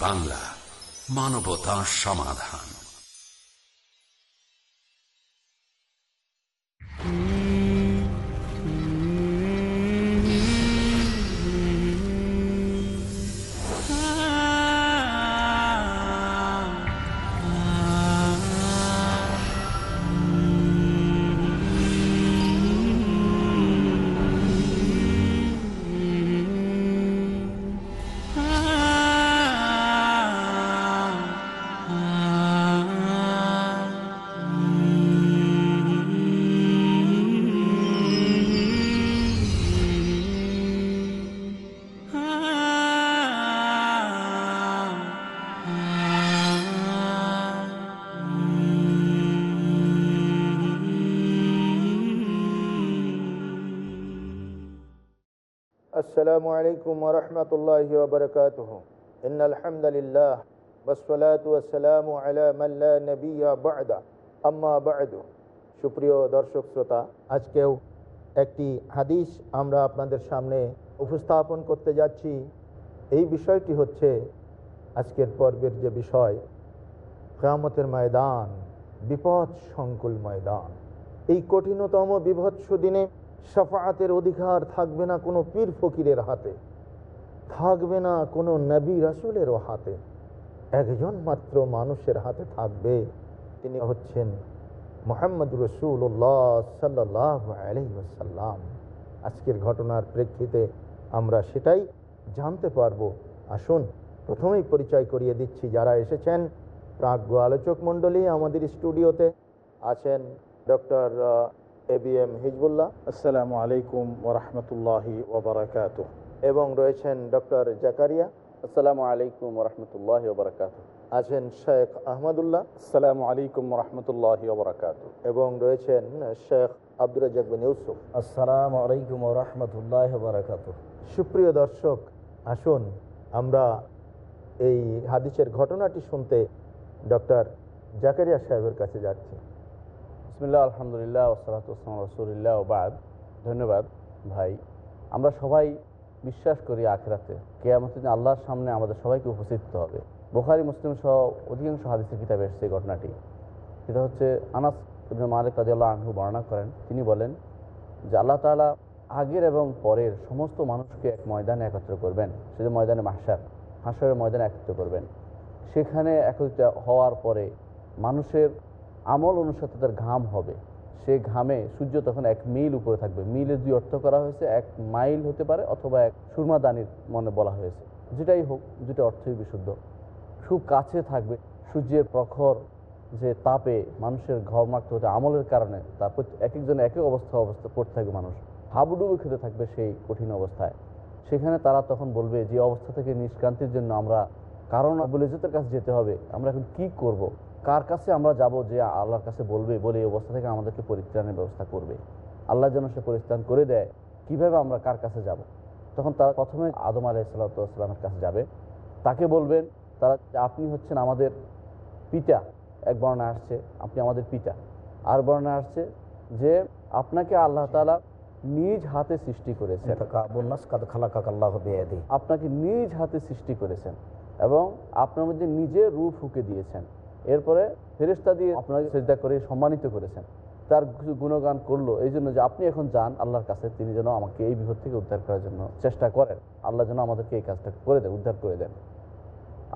বাংলা মানবতা সমাধান। السلام عليكم ورحمة الله وبركاته إن الحمد لله والصلاة والسلام على من لا نبي بعد أما بعد সুপ্রিয় দর্শক শ্রোতা আজকেও একটি হাদিস আমরা আপনাদের সামনে উপস্থাপন করতে যাচ্ছি এই বিষয়টি হচ্ছে আজকের পর্বের যে বিষয় কেয়ামতের ময়দান বিপদ সংকুল ময়দান এই কঠিনতম বিভৎস দিনে সাফায়াতের অধিকার থাকবে না কোনো পীর ফকিরের হাতে, থাকবে না কোনো নবী রাসুলেরও হাতে। একজন মাত্র মানুষের হাতে থাকবে, তিনি হচ্ছেন মোহাম্মদ রসুল্লাহ সাল্লাহ আলহিসাল্লাম আজকের ঘটনার প্রেক্ষিতে আমরা সেটাই জানতে পারব। আসুন, প্রথমেই পরিচয় করিয়ে দিচ্ছি যারা এসেছেন। প্রাজ্ঞ আলোচক মণ্ডলী আমাদের স্টুডিওতে আছেন doctor A B M Hizbullah. আসসালামু আলাইকুম ওরহমতুল্লাহি ওবরাকাত এবং রয়েছেন ডক্টর জাকারিয়া। আসসালামু আলাইকুম রহমতুল্লাহ বারকাত আছেন শেখ আহমদুল্লাহ। আসসালামু আলাইকুম রহমতুল্লাহি ওবরাকাত এবং রয়েছেন শেখ আব্দুর রাজাক বিন ইউসুফ। আসসালামু আলাইকুম রহমতুল্লাহ বারাকাত সুপ্রিয় দর্শক আসুন আমরা এই হাদিসের ঘটনাটি শুনতে ডক্টর জাকারিয়া সাহেবের কাছে যাচ্ছি। বিসমিল্লাহ, আলহামদুলিল্লাহ ওসলাত ওসলাম রসুলিল্লাহ বাদ। ধন্যবাদ, ভাই। আমরা সবাই বিশ্বাস করি আখেরাতে। কেয়ামতের দিন আল্লাহর সামনে আমাদের সবাইকে উপস্থিত হবে। বোখারি, মুসলিম সহ অধিকাংশ হাদিসের কিতাবে এসেছে এই ঘটনাটি। সেটা হচ্ছে আনাস ইবনে মালিক রাজিয়াল্লাহ আনহু বর্ণনা করেন। তিনি বলেন যে আল্লাহ তাআলা আগের এবং পরের সমস্ত মানুষকে এক ময়দানে একত্র করবেন। সেটা ময়দানে মাহসার হাসরের ময়দানে একত্র করবেন। সেখানে একত্রিত হওয়ার পরে মানুষের আমল অনুসারে তাদের ঘাম হবে। সে ঘামে সূর্য তখন এক মিল উপরে থাকবে। মিলের দুই অর্থ করা হয়েছে, এক মাইল হতে পারে অথবা এক সুরমাদানির মনে বলা হয়েছে। যেটাই হোক দুটো অর্থই বিশুদ্ধ। খুব কাছে থাকবে। সূর্যের প্রখর যে তাপে মানুষের ঘর মাখতে হতে আমলের কারণে তা এক একজন এক এক অবস্থা অবস্থা পড়তে থাকবে মানুষ। হাবুডুবু খেতে থাকবে সেই কঠিন অবস্থায়। সেখানে তারা তখন বলবে, যে অবস্থা থেকে নিষ্ক্রান্তির জন্য আমরা কারণ বুলেজতের কাছে যেতে হবে। আমরা এখন কি করব। কার কাছে আমরা যাব যে আল্লাহর কাছে বলবে বলে এই অবস্থা থেকে আমাদেরকে পরিত্রাণের ব্যবস্থা করবে? আল্লাহ যেন সে পরিত্রাণ করে দেয় কীভাবে আমরা কার কাছে যাব। তখন তারা প্রথমে আদম আলাইসাল্লামের কাছে যাবে। তাকে বলবেন তারা আপনি হচ্ছেন আমাদের পিতা। এক বর্ণনা আসছে আপনি আমাদের পিতা। আর বর্ণনা আসছে যে আপনাকে আল্লাহ তাআলা নিজ হাতে সৃষ্টি করেছেন। আপনাকে নিজ হাতে সৃষ্টি করেছেন এবং আপনার মধ্যে নিজে রূপ ফুকে দিয়েছেন। এরপরে ফেরেস্তা দিয়ে আপনাকে চেষ্টা করে সম্মানিত করেছেন। তার কিছু গুণগান করল। এই জন্য যে আপনি এখন যান আল্লাহর কাছে তিনি যেন আমাকে এই বিপদ থেকে উদ্ধার করার জন্য চেষ্টা করেন। আল্লাহ যেন আমাদেরকে এই কাজটা করে দেন উদ্ধার করে দেন।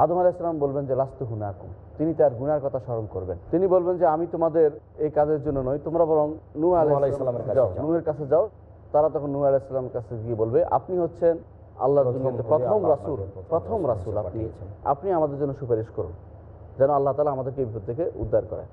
আদম আলাইসালাম বলবেন যে লাস্তু হুনাকুম। তিনি তার গুনার কথা স্মরণ করবেন। তিনি বলবেন যে আমি তোমাদের এই কাজের জন্য নই তোমরা বরং নূ আলাইসালামের কাছে যাও নূহের কাছে যাও। তারা তখন নূহ আলাইসালামের কাছে গিয়ে বলবে আপনি হচ্ছেন আল্লাহর প্রথম রাসূল প্রথম রাসূল আপনি আপনি আমাদের জন্য সুপারিশ করুন। যেন আল্লাহ তালা আমাদেরকে বিপদ থেকে উদ্ধার করে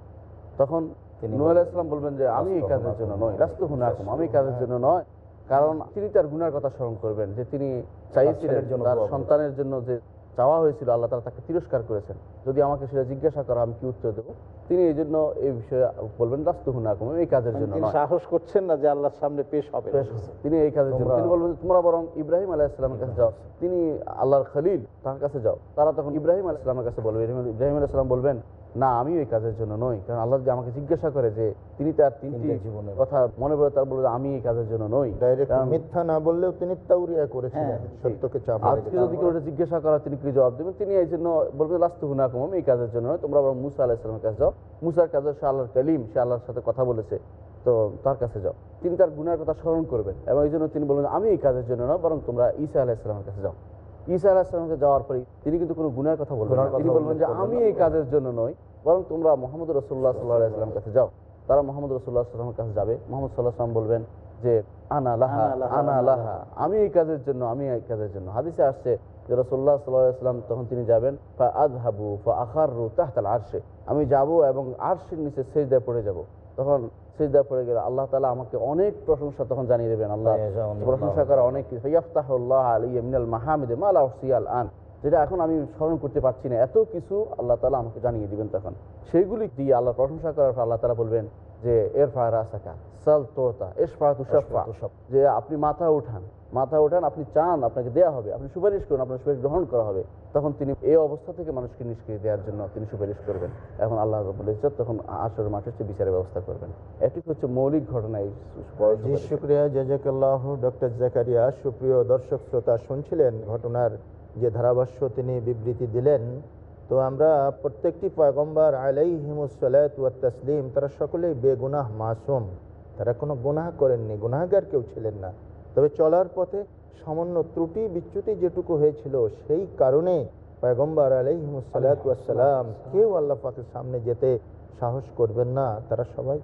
তখন নূহ ইসলাম বলবেন যে আমি এই কাজের জন্য নয় রাস্ত হুনাকুম আমি এই কাজের জন্য নয়। কারণ তিনি তার গুণার কথা স্মরণ করবেন যে তিনি চাইছিলেন তার সন্তানের জন্য যে চাওয়া হয়েছিল আল্লাহ তালা তাকে তিরস্কার করেছেন। যদি আমাকে সেটা জিজ্ঞাসা করা আমি কি উত্তর দেবো? তিনি এই জন্য এই বিষয়ে বলবেন রাস্তু হুনাকুম এই কাজের জন্য তিনি সাহস করছেন না যে আল্লাহর সামনে পেশ হবে। তিনি এই কাজের জন্য তিনি বলবেন তোমরা বরং ইব্রাহিম আলাহ ইসলামের কাছে যাও। তিনি আল্লাহর খালিল তার কাছে যাও। তারা তখন ইব্রাহিম আলাহ ইসলামের কাছে বলবে। ইব্রাহিম- ইব্রাহিম আলাহ ইসলাম বলবেন না আমি ওই কাজের জন্য নই। কারণ আল্লাহ যদি আমাকে জিজ্ঞাসা করে যে তিনি তার তিনটি জীবনের কথা মনে পড়ে তার বলবে আমি এই কাজের জন্য নই। মিথ্যা না বললেও তিনি তাউরিয়া করেছিলেন হ্যাঁ, সত্যকে চাপ আজকে যদি কেউ জিজ্ঞাসা করা তিনি কি জবাব দেবেন? তিনি এই জন্য বলবেন লাস্ত হুনা কম এই কাজের জন্য নয় তোমরা বরং মুসা আলাহ ইসলামের কাছে যাও। মুসার কাছে সে আল্লাহর কালিম সে আল্লাহর সাথে কথা বলেছে। তো তার কাছে যাও। তিনি তার গুনার কথা স্মরণ করবেন এবং এই জন্য তিনি বলবেন আমি এই কাজের জন্য নয় বরং তোমরা ঈসা আলাহ ইসলামের কাছে যাও। ঈসা আলাহ ইসলামের কাছে যাওয়ার পরে তিনি কিন্তু কোনো গুনার কথা বলবেন। তিনি বলবেন যে আমি এই কাজের জন্য নই বরং তোমরা মোহাম্মদ রসুল্লাহ সাল্লাহ ইসলামের কাছে যাও। তারা মোহাম্মদ রসুল্লাহ সাল্লামের কাছে যাবে। মোহাম্মদ সাল্লাহ সাল্লাম বলবেন যে আনা লাহা আনা লাহা, আমি এই কাজের জন্য আমি এই কাজের জন্য। হাদিসে আসছে যে রসোল্লা সাল্লাম তখন তিনি যাবেন ফা আদহাবু ফা আখারু তাহতাল আরশে। আমি যাব এবং আরশের নিচে সেজদায় পড়ে যাব। তখন সেজদায় পড়ে গেলে আল্লাহ তালা আমাকে অনেক প্রশংসা তখন জানিয়ে দেবেন। আল্লাহ প্রশংসা করা অনেক কিছু। ইয়াফতাহুল্লাহ আলিয়া মিনাল মাহমিদে মালা উসিয়াল আন। যেটা এখন আমি স্মরণ করতে পারছি না। এত কিছু আল্লাহ তালা আমাকে জানিয়ে দিবেন তখন। সেইগুলি দিয়ে আল্লাহ প্রশংসা করার পর আল্লাহ তালা বলবেন যে এর ফা রাসাকা সাল তোরতা এস ফা তুষাফা যে আপনি মাথা উঠান মাথা উঠান আপনি চান আপনাকে দেয়া হবে আপনি সুপারিশ করুন আপনার সুপারিশ গ্রহণ করা হবে। তখন তিনি এই অবস্থা থেকে মানুষকে নিষ্ক্রিয় দেওয়ার জন্য তিনি সুপারিশ করবেন। এখন আল্লাহ রবুল ইজ্জত তখন আসর মাঠে হচ্ছে বিচারের ব্যবস্থা করবেন। এটি হচ্ছে মৌলিক ঘটনা এই শুক্রিয়া জাজাকাল্লাহ ডক্টর জাকারিয়া সুপ্রিয় দর্শক শ্রোতা শুনছিলেন ঘটনার যে ধারাভাষ্য তিনি বিবৃতি দিলেন, তো আমরা প্রত্যেকটি পয়গম্বর আলাইহিমুসালাত ওয়া তসলিম, তারা সকলেই বেগুনাহ মাসুম। তারা কোনো গুনাহ করেননি, গুনাহগার কেউ ছিলেন না। তবে চলার পথে সামান্য ত্রুটি, বিচ্যুতি যেটুকু হয়েছিল, সেই কারণে পয়গম্বর আলাইহিমুসালাত সালাম কেউ আল্লাহ পাকের সামনে যেতে সাহস করবেন না, তারা সবাই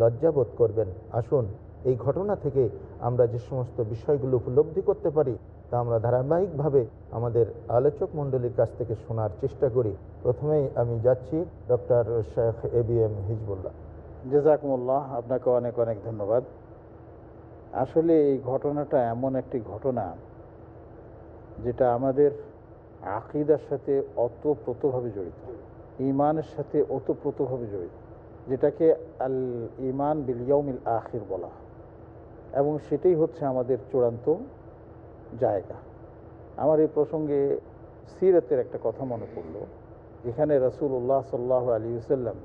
লজ্জাবোধ করবেন। আসুন, এই ঘটনা থেকে আমরা যে সমস্ত বিষয়গুলো উপলব্ধি করতে পারি তা আমরা ধারাবাহিকভাবে আমাদের আলোচক মণ্ডলীর কাছ থেকে শোনার চেষ্টা করি। প্রথমেই আমি যাচ্ছি doctor Sheikh A B M Hizbullah. জেজাকুমুল্লাহ, আপনাকে অনেক অনেক ধন্যবাদ। আসলে এই ঘটনাটা এমন একটি ঘটনা যেটা আমাদের আকিদার সাথে অতপ্রতভাবে জড়িত ইমানের সাথে ওতপ্রোতভাবে জড়িত, যেটাকে আল ইমান বিলিয়মিল আখির বলা। এবং সেটাই হচ্ছে আমাদের চূড়ান্ত জায়গা। আমার এই প্রসঙ্গে সিরতের একটা কথা মনে পড়ল। যেখানে রসুল্লাহ সাল্লাহ আলী সাল্লাম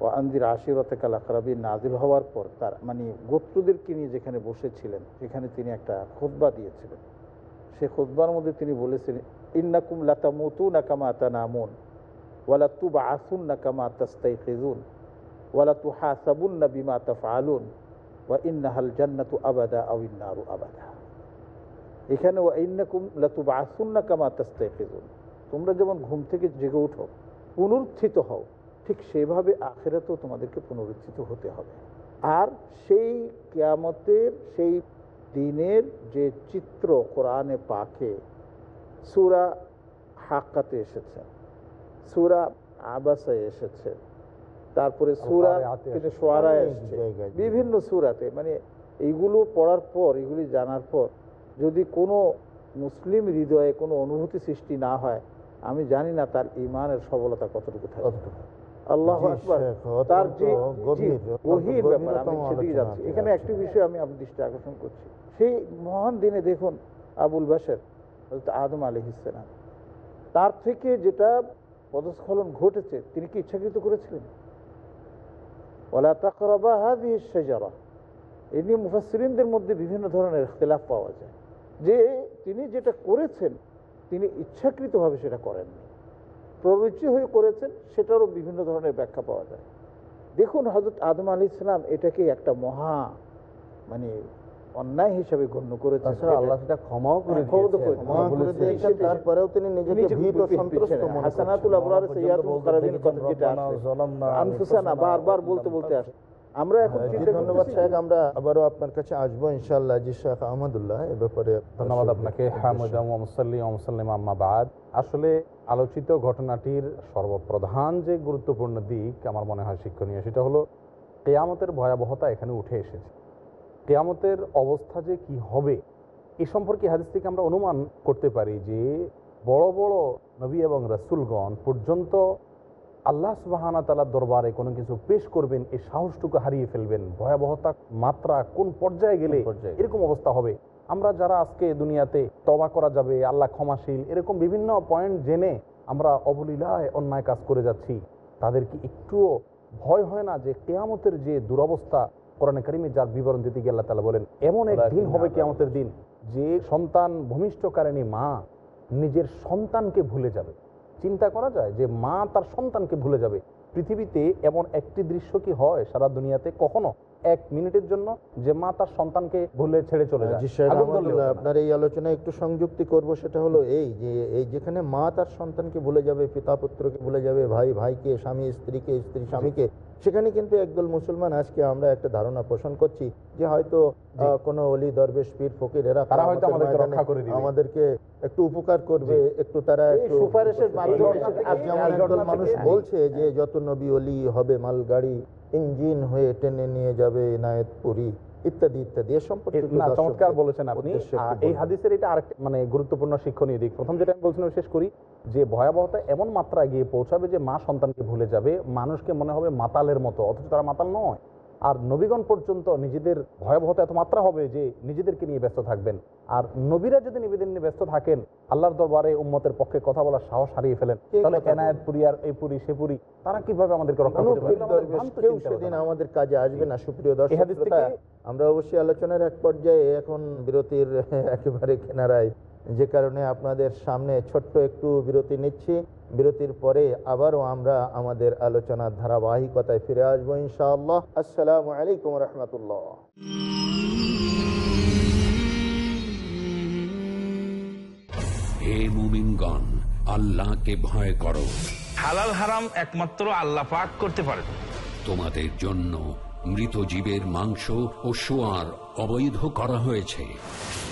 ও আন্দির আশিরতে কালাকরাবি নাজিল হওয়ার পর তার মানে গোত্রদেরকে নিয়ে যেখানে বসেছিলেন, সেখানে তিনি একটা খোদবা দিয়েছিলেন। সে খোদবার মধ্যে তিনি বলেছিলেন ইন্নাকুম লাতা মতু না কামা তা নামুন ওয়ালা তু বা আসুন না কামা তাস্তাই খেজুন ওয়ালা তু হাসাবুন না বিমা তাফআলুন, ওয়া ইন্নাহাল জান্নাতু আবাদা আও ইন্নারু আবাদা। এখানে লাতু কামা তোমরা যেমন ঘুম থেকে জেগে উঠো পুনরুত্থিত হও ঠিক সেভাবে আখেরাতেও তোমাদেরকে পুনরুত্থিত হতে হবে। আর সেই কেয়ামতের সেই দিনের যে চিত্র কোরআনে পাকে সুরা হাক্কাতে এসেছে সুরা আবাসায় এসেছে তারপরে সুরা অনেক এসেছে। বিভিন্ন সুরাতে মানে এইগুলো পড়ার পর এগুলি জানার পর যদি কোনো মুসলিম হৃদয়ে কোনো অনুভূতি সৃষ্টি না হয় আমি জানি না তার ইমানের সবলতা কতটুকু থাকে আল্লাহ তার যে গভীর, ব্যাপার আমি সেদিকে যাচ্ছি। এখানে একটি বিষয় আমি আপনার দৃষ্টি আকর্ষণ করছি। সেই মহান দিনে দেখুন আবুল বাসের আদম আলী তার থেকে যেটা পদস্খলন ঘটেছে তিনি কি ইচ্ছাকৃত করেছিলেন? ওলা তাকরাবা এই নিয়ে মুফাসসিরিনদের মধ্যে বিভিন্ন ধরনের ইখতিলাফ পাওয়া যায়। যে তিনি যেটা করেছেন তিনি ইচ্ছাকৃতভাবে সেটা করেননি। প্ররুচি হয়ে করেছেন সেটারও বিভিন্ন ধরনের ব্যাখ্যা পাওয়া যায়। দেখুন হজরত আদম আলী ইসলাম এটাকে একটা মহা মানে অন্যায় হিসাবে গণ্য করেছেন। আল্লাহ সেটা ক্ষমাও করে হ্যাঁ, তারপরেও তিনি নিজেকে ভীত হাসানাতুল আবরার বলতে মুকাররাবিন কথা যেটা রব্বানা আসছে। যালামনা আনফুসানা আনফুসানা বারবার বলতে ইল্লাম বলতে আসে আমরা এখন হ্যাঁ, ধন্যবাদ শেখ আমরা আবারও আপনার কাছে আসব ইনশাল্লাহ জি শেখ আহমদুল্লাহ এ ব্যাপারে ধন্যবাদ আপনাকে। হামুদাম মুসাল্লি মুসাল্লিম আম্মাবাদ আসলে আলোচিত ঘটনাটির সর্বপ্রধান যে গুরুত্বপূর্ণ দিক আমার মনে হয় শিক্ষণীয় সেটা হলো কেয়ামতের ভয়াবহতা এখানে উঠে এসেছে। কেয়ামতের অবস্থা যে কি হবে এ সম্পর্কে হাদিস থেকে আমরা অনুমান করতে পারি যে বড় বড় নবী এবং রাসুলগণ পর্যন্ত আল্লাহ সুবাহানা তালার দরবারে কোনো কিছু পেশ করবেন এই সাহসটুকু হারিয়ে ফেলবেন। ভয়াবহতা মাত্রা কোন পর্যায়ে গেলে এরকম অবস্থা হবে। আমরা যারা আজকে দুনিয়াতে তবা করা যাবে আল্লাহ ক্ষমাশীল এরকম বিভিন্ন পয়েন্ট জেনে আমরা অবলীলায় অন্যায় কাজ করে যাচ্ছি তাদের কি একটুও ভয় হয় না যে কেয়ামতের যে দুরবস্থা কোরআনে কারিমে যার বিবরণ দিতে গিয়ে আল্লাহ তালা বলেন এমন এক দিন হবে কেয়ামতের দিন যে সন্তান ভূমিষ্ঠকারিণী মা নিজের সন্তানকে ভুলে যাবে। চিন্তা করা যায় যে মা তার সন্তানকে ভুলে যাবে। পৃথিবীতে এমন একটি দৃশ্য কি হয় সারা দুনিয়াতে কখনো? এক মিনিটের জন্য যে মা তার সন্তানকে ভুলে ছেড়ে চলে যায়। আপনার এই আলোচনায় একটু সংযুক্তি করব সেটা হলো এই যে এই যেখানে মা তার সন্তানকে ভুলে যাবে পিতা পুত্রকে ভুলে যাবে ভাই ভাইকে স্বামী স্ত্রীকে স্ত্রী স্বামীকে সেখানে কিন্তু একদল মুসলমান আজকে আমরা একটা ধারণা পোষণ করছি যে হয়তো কোনো অলি দরবেশ পীর ফকির এরা তারা হয়তো কিয়ামতের আমাদেরকে একটু উপকার করবে একটু তারা একটু সুপারিশের মাধ্যমে মানুষ বলছে যে যত নবী অলি হবে মালগাড়ি ইঞ্জিন হয়ে টেনে নিয়ে যাবে এনায়েতপুরি ইত্যাদি ইত্যাদি। এ সম্পর্কে না চমৎকার বলেছেন আপনি। এই হাদিসের এটা আরেকটা মানে গুরুত্বপূর্ণ শিক্ষণীয় দিক। প্রথম যেটা আমি বলছিলাম শেষ করি যে ভয়াবহতা এমন মাত্রায় গিয়ে পৌঁছাবে যে মা সন্তানকে ভুলে যাবে মানুষকে মনে হবে মাতালের মতো অথচ তারা মাতাল নয়। আর নবীগণ পর্যন্ত নিজেদের ভয়াবহতা এত মাত্রা হবে যে নিজেদেরকে নিয়ে ব্যস্ত থাকবেন। আর নবীরা যদি নিবেদন নিয়ে ব্যস্ত থাকেন আল্লাহর দরবারে উম্মতের পক্ষে কথা বলার সাহস হারিয়ে ফেলেন। তাহলে? এনায়েত পুরী আর এই পুরী সে পুরী তারা কীভাবে আমাদেরকে রক্ষা এটা আমাদের কাজে আসবে না সুপ্রিয় দর্শক আমরা অবশ্যই আলোচনার এক পর্যায়ে এখন বিরতির একেবারে কিনারায় যে কারণে আপনাদের সামনে ছোট্ট একটু বিরতি নিচ্ছি। বিরতির পরে আবারও আমরা আমাদের আলোচনার ধারাবাহিকতায় ফিরে আসব ইনশাআল্লাহ। আসসালামু আলাইকুম রহমতুল্লাহ। হে মুমিনগণ আল্লাহকে ভয় করো। হালাল হারাম একমাত্র আল্লাহ পাক করতে পারেন। তোমাদের জন্য মৃত জীবের মাংস ও সোয়ার অবৈধ করা হয়েছে।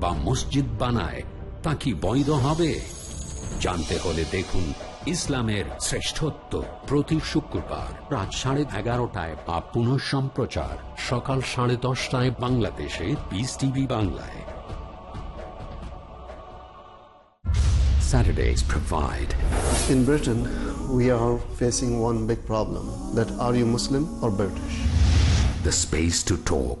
বা মসজিদ বানায় তা কি বৈধ হবে জানতে হলে দেখুন ইসলামের শ্রেষ্ঠত্ব প্রতি শুক্রবার রাত সাড়ে এগারোটায় বা পুনঃ সম্প্রচার সকাল সাড়ে দশটায় বাংলাদেশে পিস টিভি বাংলায় Saturdays provide In Britain, we are facing one big problem that are you Muslim or British? the space to talk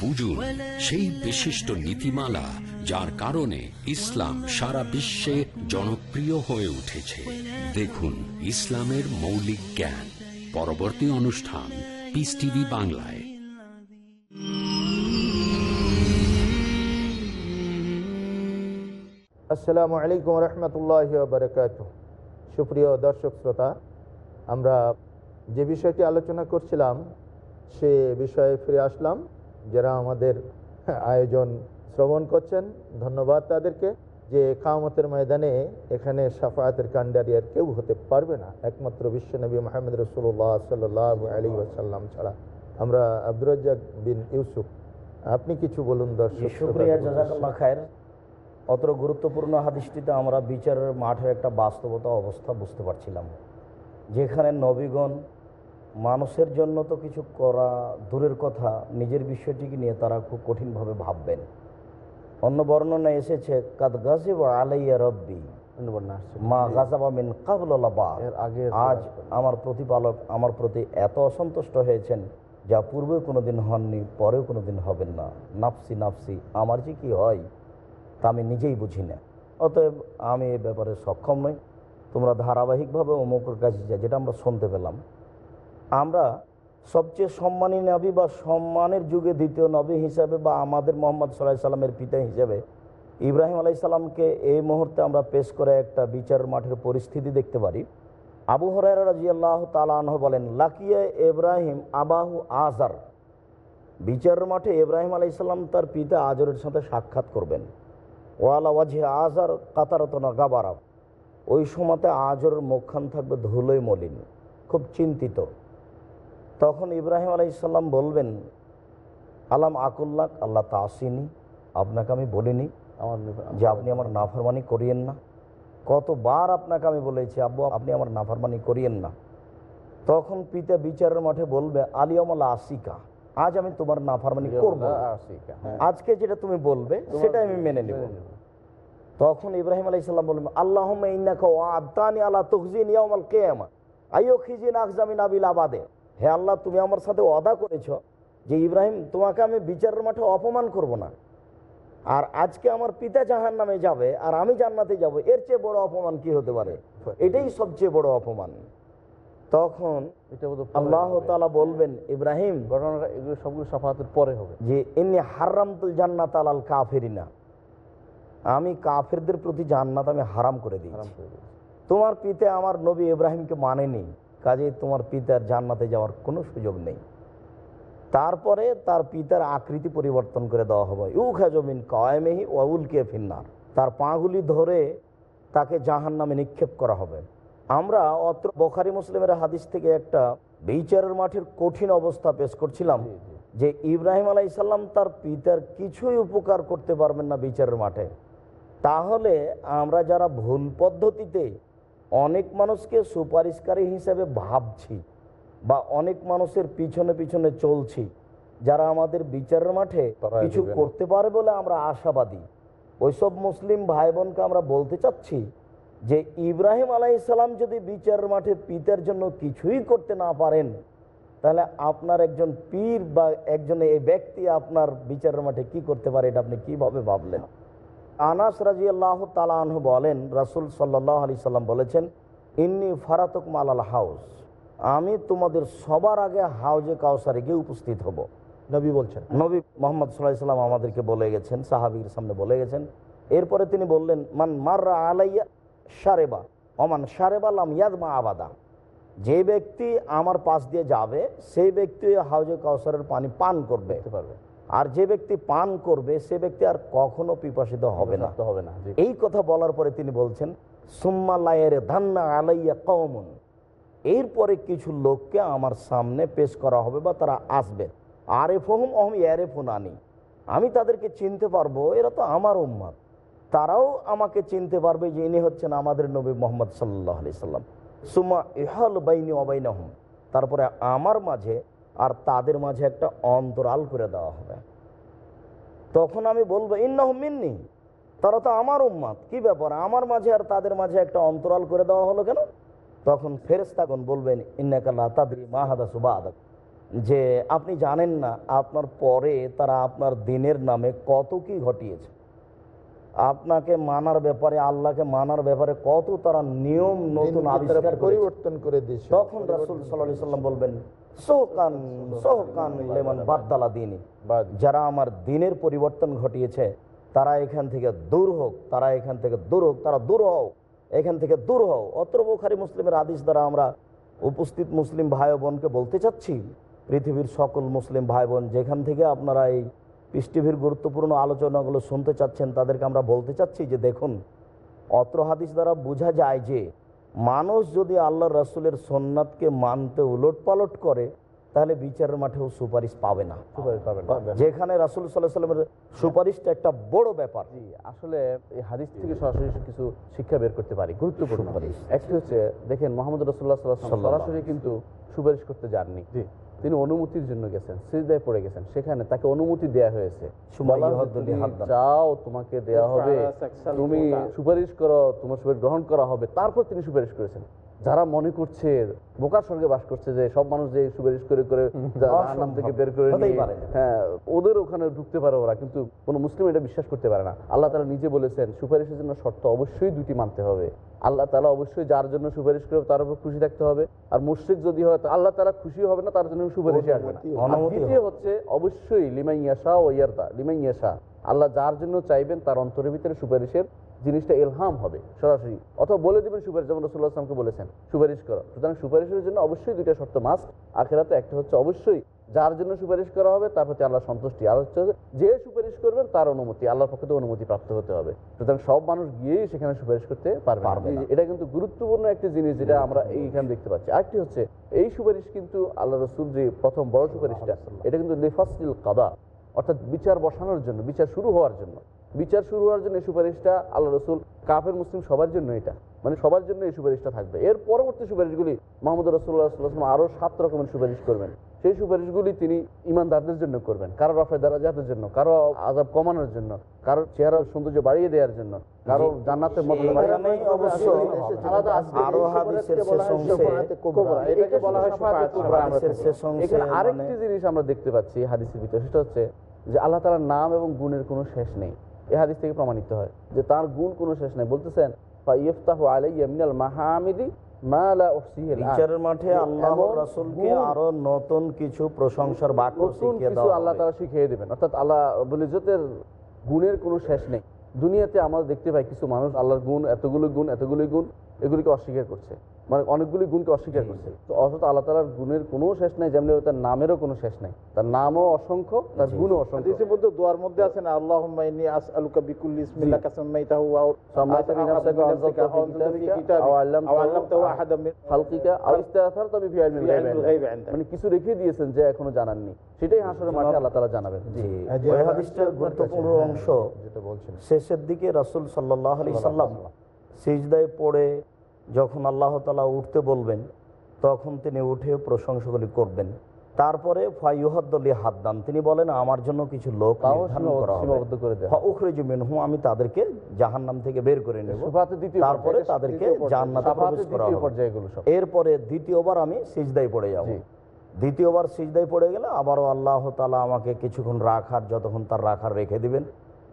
বুঝুন সেই বিশিষ্ট নীতিমালা যার কারণে ইসলাম সারা বিশ্বে জনপ্রিয় হয়ে উঠেছে। দেখুন ইসলামের মৌলিক জ্ঞান। পরবর্তী অনুষ্ঠান পিস টিভি বাংলায়। আসসালামু আলাইকুম রহমতুল্লাহ বারকাত সুপ্রিয় দর্শক শ্রোতা আমরা যে বিষয়টি আলোচনা করছিলাম সে বিষয়ে ফিরে আসলাম। যারা আমাদের আয়োজন শ্রবণ করছেন ধন্যবাদ তাদেরকে। যে কামতের ময়দানে এখানে সাফায়াতের কান্ডারি আর কেউ হতে পারবে না একমাত্র বিশ্বনবী মোহাম্মদ রসুল্লাহ সাল্লাহ আলী ওয়াসাল্লাম ছাড়া। আমরা আব্দুর রাজ্জাক বিন ইউসুফ আপনি কিছু বলুন দর্শক। অত গুরুত্বপূর্ণ হাদিসটিতে আমরা বিচারের মাঠের একটা বাস্তবতা অবস্থা বুঝতে পারছিলাম। যেখানে নবীগণ মানুষের জন্য তো কিছু করা দূরের কথা নিজের বিষয়টিকে নিয়ে তারা খুব কঠিনভাবে ভাববেন। অন্য বর্ণনা এসেছে কাদ গাজিব আলাইয়া রব্বি মা গাজাবা মিন কাবলা আজ আমার প্রতিপালক আমার প্রতি এত অসন্তুষ্ট হয়েছেন যা পূর্বে কোনো দিন হননি পরেও কোনো দিন হবেন না। নাফসি নাফসি আমার যে কি হয় তা আমি নিজেই বুঝি না। অতএব আমি এ ব্যাপারে সক্ষম নই। তোমরা ধারাবাহিকভাবে অমুকের কাছে যা যেটা আমরা শুনতে পেলাম। আমরা সবচেয়ে সম্মানী নবী বা সম্মানের যুগে দ্বিতীয় নবী হিসাবে বা আমাদের মোহাম্মদ সাল্লাহ সাল্লামের পিতা হিসাবে ইব্রাহিম আলাইসাল্লামকে এই মুহূর্তে আমরা পেশ করে একটা বিচার মাঠের পরিস্থিতি দেখতে পারি। আবু হরাই রাজি আল্লাহ তালাহ বলেন, লাকিয়া ইব্রাহিম আবাহু আজার বিচার মাঠে ইব্রাহিম আলাইসাল্লাম তার পিতা আজরের সাথে সাক্ষাৎ করবেন। ওয়ালা ওয়াজে আজার কাতারতনা গাবারা। ওই সময়তে আজরের মুখখান থাকবে ধুলোই মলিন, খুব চিন্তিত। তখন ইব্রাহিম আলাইসাল্লাম বলবেন আলাম আকুল্লাক আল্লাহ তা আসিনি। আপনাকে আমি বলিনি আমার যে আপনি আমার নাফরমানি করিয়েন না। কতবার আপনাকে আমি বলেছি আব্বু আপনি আমার নাফরমানি করিয়েন না। তখন পিতা বিচারের মাঠে বলবে আলিয়ামাল আসিকা আজ আমি তোমার নাফরমানি করব। আজকে যেটা তুমি বলবে সেটা আমি মেনে নেব। তখন ইব্রাহিম আলাইসাল্লাম বলবেন আল্লাহ আদানি আল্লাহ তহজিন ইয়ামাল কেয়ামা আইও খিজিন আকজামিন আবিল আবাদে। হে আল্লাহ তুমি আমার সাথে অদা করেছ যে ইব্রাহিম তোমাকে আমি বিচারের মাঠে অপমান করব না। আর আজকে আমার পিতা জাহান নামে যাবে আর আমি জান্নাতে যাব এর চেয়ে বড় অপমান কি হতে পারে? এটাই সবচেয়ে বড় অপমান। তখন আল্লাহ তালা বলবেন ইব্রাহিম ঘটনাটা এগুলো সবগুলো সাফাতের পরে হবে। যে এমনি হারামতুল জান্নাত আলাল কাফেরিনা। আমি কাফেরদের প্রতি জান্নাত আমি হারাম করে দিয়েছি। তোমার পিতা আমার নবী ইব্রাহিমকে মানেনি। কাজে তোমার পিতার জান্নাতে যাওয়ার কোনো সুযোগ নেই। তারপরে তার পিতার আকৃতি পরিবর্তন করে দেওয়া হবে। ইউ খাজমিন কয়েমেহি ওয়াউলকে ফিন্নার। তার পাগুলি ধরে তাকে জাহান নামে নিক্ষেপ করা হবে। আমরা অত্র বোখারি মুসলিমের হাদিস থেকে একটা বিচারের মাঠের কঠিন অবস্থা পেশ করছিলাম যে ইব্রাহিম আলাইসাল্লাম তার পিতার কিছুই উপকার করতে পারবেন না বিচারের মাঠে। তাহলে আমরা যারা ভুল পদ্ধতিতে অনেক মানুষকে সুপারিশকারী হিসেবে ভাবছি বা অনেক মানুষের পিছনে পিছনে চলছি যারা আমাদের বিচারের মাঠে কিছু করতে পারে বলে আমরা আশাবাদী। ওইসব মুসলিম ভাই বোনকে আমরা বলতে চাচ্ছি যে ইব্রাহিম আলাইসাল্লাম যদি বিচারের মাঠে পিতার জন্য কিছুই করতে না পারেন তাহলে আপনার একজন পীর বা একজন এই ব্যক্তি আপনার বিচারের মাঠে কি করতে পারে এটা আপনি কীভাবে ভাবলেন? আনাস রাজি আল্লাহ তালাহ বলেন রাসুল সাল্লাহ আলি সাল্লাম বলেছেন ইন্নি ফারাতক মালাল হাউস। আমি তোমাদের সবার আগে হাউজে কাউসারে গিয়ে উপস্থিত হব। নবী বলছেন। নবী মোহাম্মদ সাল্লাহ সাল্লাম আমাদেরকে বলে গেছেন সাহাবির সামনে বলে গেছেন। এরপরে তিনি বললেন মান মাররা আলাইয়া সারেবা অমান সারেবা লাম ইয়াদমা আবাদা। যে ব্যক্তি আমার পাশ দিয়ে যাবে সেই ব্যক্তি হাউজে কাউসারের পানি পান করবে। আর যে ব্যক্তি পান করবে সে ব্যক্তি আর কখনো পিপাসিত হবে না। হবে না এই কথা বলার পরে তিনি বলছেন সুম্মা লায়ের ধান্না আলাইয়া কওমুন। এরপরে কিছু লোককে আমার সামনে পেশ করা হবে বা তারা আসবে। আরে ফহুম অহম ইয়ারে ফুনানি আমি তাদেরকে চিনতে পারব এরা তো আমার উম্মাদ। তারাও আমাকে চিনতে পারবে যে ইনি হচ্ছেন আমাদের নবী মোহাম্মদ সাল্লাহ আলি সাল্লাম। সুমা ইহাল বাইনি অবাইনাহম তারপরে আমার মাঝে আর তাদের মাঝে একটা অন্তরাল করে দেওয়া হবে। তখন আমি বলব ইন্নাহ মিন্নি, তারা তো আমার উম্মাদ, কি ব্যাপার? আমার মাঝে আর তাদের মাঝে একটা অন্তরাল করে দেওয়া হলো কেন? তখন ফেরেস্তাগণ বলবেন ইন্নাকাল্লা তাদরি মাহাদা সুবাদ যে আপনি জানেন না আপনার পরে তারা আপনার দিনের নামে কত কি ঘটিয়েছে। আপনাকে মানার ব্যাপারে আল্লাহকে মানার ব্যাপারে কত তারা নিয়ম নতুন আবিষ্কার পরিবর্তন করে দিয়েছে। তখন রাসুল সাল্লাহ সাল্লাম বলবেন সোহকান সোহকান লেমন বাদ্দালা দিনই যারা আমার দিনের পরিবর্তন ঘটিয়েছে তারা এখান থেকে দূর হোক তারা এখান থেকে দূর হোক তারা দূর হোক এখান থেকে দূর হও। অত্র বোখারি মুসলিমের আদিস দ্বারা আমরা উপস্থিত মুসলিম ভাই বোনকে বলতে চাচ্ছি পৃথিবীর সকল মুসলিম ভাই বোন যেখান থেকে আপনারা এই পিস টিভির গুরুত্বপূর্ণ আলোচনাগুলো শুনতে চাচ্ছেন, তাদেরকে আমরা বলতে চাচ্ছি যে দেখুন, অত্র হাদিস দ্বারা বোঝা যায় যে, মানুষ যদি আল্লাহ রসুলের সোননাথকে মানতে উলট পালট করে তাহলে বিচারের মাঠেও সুপারিশ পাবে না। সুপারিশ পাবেন না। যেখানে রাসুল সাল্লাহ সাল্লামের সুপারিশটা একটা বড় ব্যাপার। আসলে এই হাদিস থেকে সরাসরি কিছু শিক্ষা বের করতে পারি গুরুত্বপূর্ণ। একটি হচ্ছে দেখেন মোহাম্মদ রসুল্লাহ সাল্লাহ সরাসরি কিন্তু সুপারিশ করতে যাননি। তিনি অনুমতির জন্য গেছেন সিজদায় পড়ে গেছেন। সেখানে তাকে অনুমতি দেয়া হয়েছে। চাও তোমাকে দেয়া হবে তুমি সুপারিশ করো তোমার সুপারিশ গ্রহণ করা হবে। তারপর তিনি সুপারিশ করেছেন। যারা মনে করছে বোকার স্বর্গে বাস করছে যে সব মানুষ যে সুপারিশ করে করে নাম থেকে বের করে হ্যাঁ ওদের ওখানে ঢুকতে পারে ওরা কিন্তু কোনো মুসলিম এটা বিশ্বাস করতে পারে না। আল্লাহ তালা নিজে বলেছেন সুপারিশের জন্য শর্ত অবশ্যই দুটি মানতে হবে। আল্লাহ তালা অবশ্যই যার জন্য সুপারিশ করবে তার উপর খুশি থাকতে হবে। আর মুশ্রিক যদি হয় আল্লাহ তালা খুশি হবে না তার জন্য সুপারিশে আসবে না। দ্বিতীয় হচ্ছে অবশ্যই লিমাইয়াশা ও ইয়ারদা লিমাইয়াশা। আল্লাহ যার জন্য চাইবেন তার অন্তরের ভিতরে সুপারিশের জিনিসটা এলহাম হবে সরাসরি। অথবা বলে দিবেন সুপারিশ যেমন রসুল্লাহ আসলামকে বলেছেন সুপারিশ করো। সুতরাং সুপারিশের জন্য অবশ্যই দুইটা শর্ত মাস্ট আখেরাতে একটা হচ্ছে অবশ্যই যার জন্য সুপারিশ করা হবে তার প্রতি আল্লাহ সন্তুষ্টি। আর হচ্ছে যে সুপারিশ করবেন তার অনুমতি আল্লাহর পক্ষ থেকে অনুমতি প্রাপ্ত হতে হবে। সুতরাং সব মানুষ গিয়েই সেখানে সুপারিশ করতে পারবে। এটা কিন্তু গুরুত্বপূর্ণ একটি জিনিস যেটা আমরা এইখানে দেখতে পাচ্ছি। আরেকটি হচ্ছে এই সুপারিশ কিন্তু আল্লাহ রসুল যে প্রথম বড় সুপারিশটা এটা কিন্তু লেফাসিল কাদা অর্থাৎ বিচার বসানোর জন্য বিচার শুরু হওয়ার জন্য। বিচার শুরু হওয়ার জন্য এই সুপারিশটা আল্লাহ রসুল কাফের মুসলিম সবার জন্য এটা মানে সবার জন্য এই সুপারিশটা থাকবে এর পরবর্তী সুপারিশগুলি মোহাম্মদ রসুল্লাহ সাল্লাম আরও সাত রকমের সুপারিশ করবেন সেই সুপারিশগুলি তিনি ইমানদারদের জন্য করবেন কারও রফে দারাজাতের জন্য কারও আজাব কমানোর জন্য কারও চেহারার সৌন্দর্য বাড়িয়ে দেওয়ার জন্য কারও জান্নাতের মতো এখানেই অবশ্য আলাদা আসবে। আরও এই হাদিসের সুপারিশকে বলা শেষ অংশে কোবরা। এটাকে বলা শাফাআতে কুবরা আমরা হাদিসের বলি। শেষ অংশে এখানে মানে- আরেকটি জিনিস আমরা দেখতে পাচ্ছি হাদিসের ভিতরে সেটা হচ্ছে যে আল্লাহ তালার নাম এবং গুণের কোনো শেষ নেই এই হাদিস থেকে প্রমাণিত হয় যে তার গুণ কোনো শেষ নেই বলতেছেন আলাইয়া মিনাল মাহামিদি। বিচারের মাঠে আল্লাহ এমন রাসূলকে আরও নতুন কিছু প্রশংসার বাক্য শিখিয়ে কিছু আল্লাহ হবে। শিখিয়ে দেবেন অর্থাৎ আল্লাহ গুণের কোনো শেষ নেই দুনিয়াতে আমরা দেখতে পাই কিছু মানুষ আল্লাহর গুণ এতগুলো গুণ এতগুলো গুণ এগুলিকে অস্বীকার করছে মানে অনেকগুলি গুণকে অস্বীকার করছে। তো অথচ আল্লাহ তালার গুণের কোনো শেষ নাই যেমনি তার নামেরও কোনো শেষ নাই। তার নামও অসংখ্য তার গুণও অসংখ্য। মধ্যে দোয়ার মধ্যে আছে না আসআলুকা আনজালতা ফি কিতাবিকা আও আল্লামতাহু আহাদাম মিন খালকিকা আও ইস্তাথারতা বি ফি ইলমিল গায়ব গায়ব মানে কিছু রেখে দিয়েছেন যে এখনও জানাননি। সেটাই হাসরের মাঠে আল্লাহ তাআলা জানাবেন। জি। ওই হাদিসটার গুরুত্বপূর্ণ অংশ শেষের দিকে রাসূল সাল্লাল্লাহু আলাইহি সাল্লাম। সিজদায় পড়ে যখন আল্লাহ তাআলা উঠতে বলবেন তখন তিনি উঠে প্রশংসাগুলি করবেন। তারপরে ফাইহাদ্দলি হাদ্দান তিনি বলেন আমার জন্য কিছু লোক আমি তাদেরকে জাহান্নাম থেকে বের করে নেব। তারপরে তাদেরকে প্রবেশ করা। এরপরে দ্বিতীয়বার আমি সিজদায় পড়ে যাব। দ্বিতীয়বার সিজদায় পড়ে গেলে আবারও আল্লাহ তালা আমাকে কিছুক্ষণ রাখার যতক্ষণ তার রাখার রেখে দিবেন।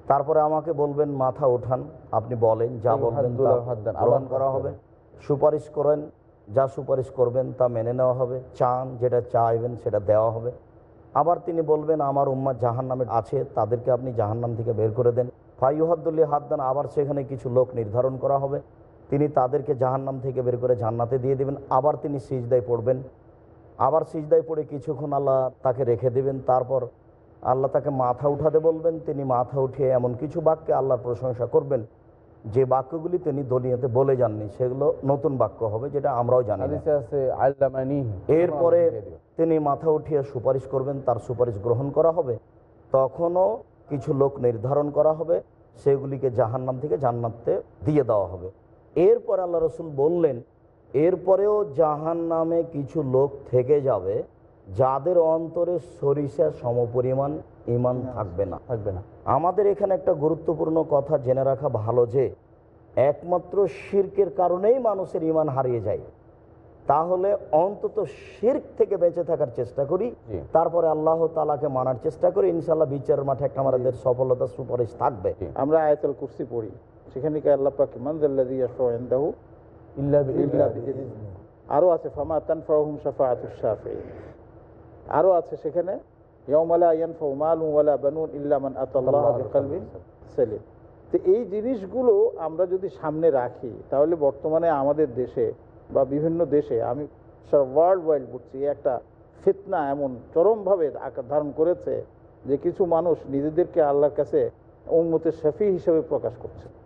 তারপরে আমাকে বলবেন মাথা উঠান আপনি বলেন যা হাত বলবেন হাত দেন, গ্রহণ করা হবে। সুপারিশ করেন, যা সুপারিশ করবেন তা মেনে নেওয়া হবে, চান যেটা চাইবেন সেটা দেওয়া হবে। আবার তিনি বলবেন, আমার উম্মা জাহান নামে আছে, তাদেরকে আপনি জাহান্নাম থেকে বের করে দেন। ফাইহাদ্দুল্লি হাত দেন আবার সেখানে কিছু লোক নির্ধারণ করা হবে। তিনি তাদেরকে জাহান্নাম থেকে বের করে জান্নাতে দিয়ে দেবেন। আবার তিনি সিজদায় পড়বেন। আবার সিজদায় পড়ে কিছুক্ষণ আল্লাহ তাকে রেখে দেবেন। তারপর আল্লাহ তাকে মাথা উঠাতে বলবেন। তিনি মাথা উঠিয়ে এমন কিছু বাক্যে আল্লাহর প্রশংসা করবেন। যে বাক্যগুলি তিনি দলিয়াতে বলে যাননি সেগুলো নতুন বাক্য হবে যেটা আমরাও জানি এরপরে তিনি মাথা উঠিয়ে সুপারিশ করবেন তার সুপারিশ গ্রহণ করা হবে। তখনও কিছু লোক নির্ধারণ করা হবে সেগুলিকে জাহান্নাম থেকে জান্নাতে দিয়ে দেওয়া হবে। এরপর আল্লাহ রসুল বললেন এরপরেও জাহান নামে কিছু লোক থেকে যাবে যাদের অন্তরে সরিষা সমপরিমাণ ইমান থাকবে না। থাকবে না। আমাদের এখানে একটা গুরুত্বপূর্ণ কথা জেনে রাখা ভালো যে একমাত্র শির্কের কারণেই মানুষের ইমান হারিয়ে যায়। তাহলে অন্তত শির্ক থেকে বেঁচে থাকার চেষ্টা করি তারপরে আল্লাহ তালাকে মানার চেষ্টা করি ইনশাল্লাহ বিচারের মাঠে একটা আমাদের সফলতা সুপারিশ থাকবে। আমরা আয়তল কুরসি পড়ি সেখানে কি আল্লাহ পাক মানজাল্লাযী ইয়াশফাউ ইনদাহু ইল্লা ইল্লা বিইذনিহি আরও আছে ফামা তানফাউহুম শাফাআতুশ শাফিঈন। আরও আছে সেখানে তো এই জিনিসগুলো আমরা যদি সামনে রাখি, তাহলে বর্তমানে আমাদের দেশে বা বিভিন্ন দেশে, আমি ওয়ার্ল্ড ওয়াইড বলছি একটা ফিতনা এমন চরমভাবে আকার ধারণ করেছে যে কিছু মানুষ নিজেদেরকে আল্লাহর কাছে উম্মতের শফি হিসেবে প্রকাশ করছে।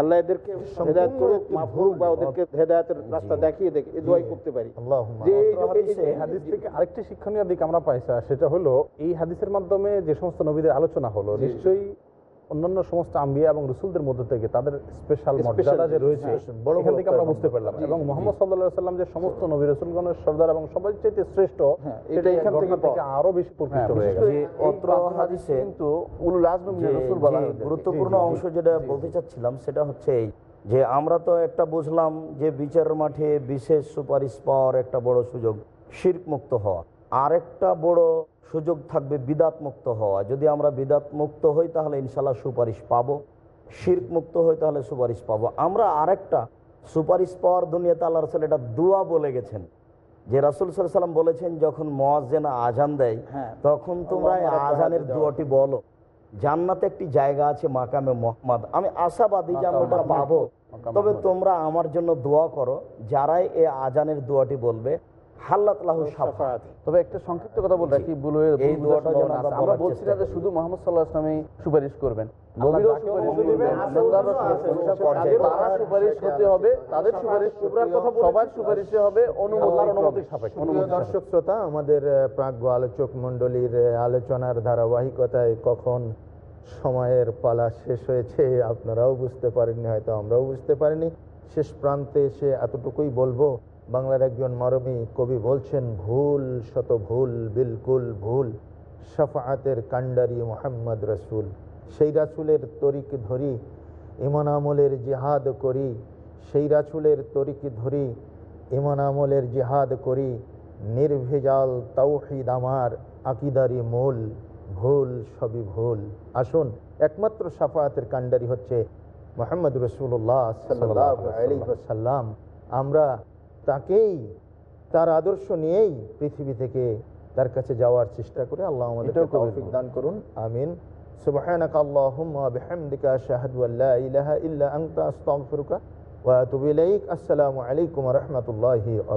আল্লাহ এদেরকে হেদায়ত করুক মাফ বা ওদেরকে হেদায়তের রাস্তা দেখিয়ে দেখে দোয়াই করতে পারি। যে হাদিস থেকে আরেকটি শিক্ষণীয় দিক আমরা পাইছি সেটা হলো এই হাদিসের মাধ্যমে যে সমস্ত নবীদের আলোচনা হলো নিশ্চয়ই অন্যান্য সমস্ত আম্বিয়া এবং রসুলদের মধ্যে থেকে তাদের স্পেশাল মর্যাদা যে রয়েছে। হ্যাঁ, বড় এখান থেকে আমরা বুঝতে পারলাম। এবং মোহাম্মদ সাল্লাহ সাল্লাম যে সমস্ত নবী রসুলগণের সর্দার এবং সবাই চাইতে শ্রেষ্ঠ হ্যাঁ, এটা এখান থেকে আরও বেশি প্রকৃষ্ট হয়ে গেছে। অত্র হাদিসে কিন্তু উলুল আজম যে- রসুল বলা গুরুত্বপূর্ণ অংশ যেটা বলতে চাচ্ছিলাম সেটা হচ্ছে এই যে আমরা তো একটা বুঝলাম যে বিচারের মাঠে বিশেষ সুপারিশ পাওয়ার একটা বড় সুযোগ শির্ক মুক্ত হওয়া। আরেকটা বড় সুযোগ থাকবে বিদাত মুক্ত হওয়া। যদি আমরা বিদাত মুক্ত হই তাহলে ইনশাল্লাহ সুপারিশ পাবো। শির্ক মুক্ত হই তাহলে সুপারিশ পাবো। আমরা আরেকটা সুপারিশ পাওয়ার দুনিয়াতে আল্লাহ রসুল এটা দুয়া বলে গেছেন। যে রাসুল সাল্লাম বলেছেন যখন মোয়াজ্জেনা আজান দেয় হ্যাঁ। তখন তোমরা আজানের দুয়াটি বলো। জান্নাতে একটি জায়গা আছে মাকামে মোহাম্মদ। আমি আশাবাদী যে আমরা ওটা পাবো। তবে তোমরা আমার জন্য দোয়া করো। যারাই এই আজানের দোয়াটি বলবে তবে একটা সংক্ষিপ্ত কথা বলে রাখি এই দোয়াটা আমরা আছে। আমরা বলছি না যে শুধু মোহাম্মদ সাল্লাহ আসলামই সুপারিশ করবেন। দর্শক শ্রোতা আমাদের প্রাজ্ঞ আলোচক মণ্ডলীর আহ, আলোচনার ধারাবাহিকতায় কখন সময়ের পালা শেষ হয়েছে আপনারাও বুঝতে পারেননি হয়তো আমরাও বুঝতে পারিনি। শেষ প্রান্তে এসে এতটুকুই বলব। বাংলার একজন মরমী কবি বলছেন, ভুল শত ভুল, বিলকুল ভুল। সাফায়াতের কান্ডারি মোহাম্মদ রসুল। সেই রাসুলের তরিক ধরি, ইমান আমলের জিহাদ করি। সেই রাসুলের তরিক ধরি, ইমান আমলের জিহাদ করি। নির্ভেজাল তাওহিদ আমার আকিদারি মূল। ভুল সবই ভুল। আসুন, একমাত্র সাফায়াতের কাণ্ডারি হচ্ছে মোহাম্মদ রসুল্লাহ সাল্লাম আমরা তাকেই তার আদর্শ নিয়েই পৃথিবী থেকে তার কাছে যাওয়ার চেষ্টা করে আল্লাহ দান করুন। আমিন। সুবহানাক আল্লাহুম্মা বিহামদিকা আশহাদু আল্লা ইলাহা ইল্লা আনতা আস্তাগফিরুকা ওয়া আতুবু আসসালামু আলাইকুম ওয়া রাহমাতুল্লাহি ওয়া